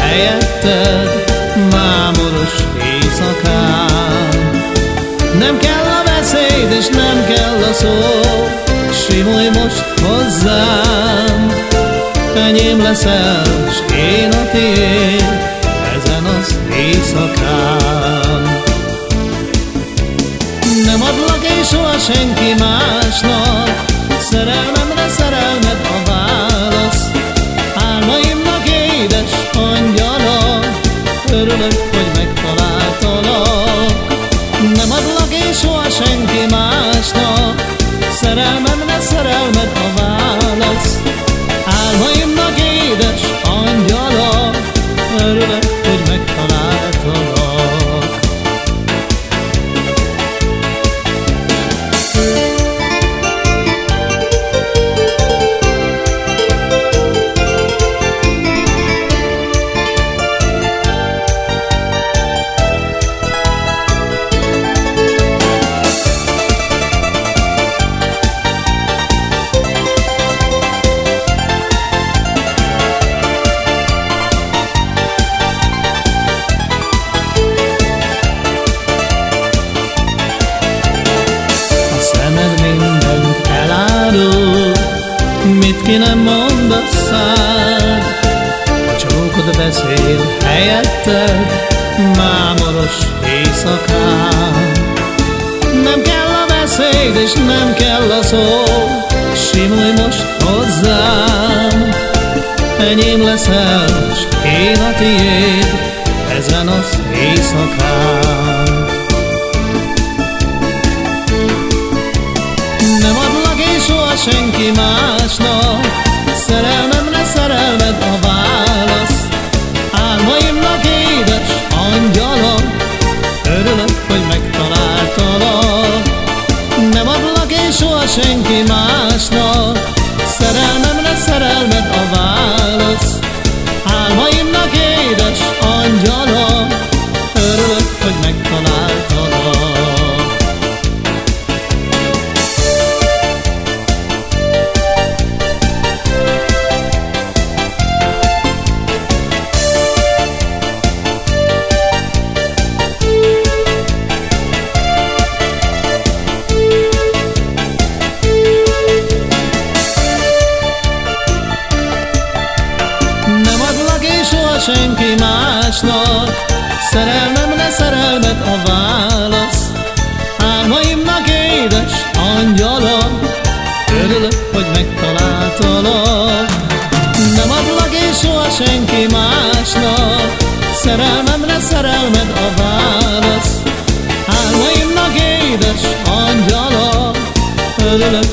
helyetted Mámoros éjszakán. Nem kell a beszéd és nem kell a szó Simulj most hozzám. Enyém leszel, s én a tiéd Ezen az éjszakán. Nem adlak én soha senki másnak Szerelmemre szerelmed Örülök, hogy megtaláltalak Nem adlak én soha senki másnak. Szerelmemre szerelmed a válasz. Álmaimnak ki nem mond a szád. A csókod beszél helyetted Mámoros éjszakán. Nem kell a beszéd és nem kell a szó Simulj most hozzám. Enyém leszel, s én a tiéd Ezen az éjszakán senki másnak. Szerelmemre szerelmed a válasz. Álmaimnak édes angyala Szerelmemre szerelmet a válasz. Álmaimnak édes angyala Örülök, hogy megtaláltalak. Nem adlak én soha senki másnak Szerelmemre szerelmed a válasz. Álmaimnak édes angyala Örülök,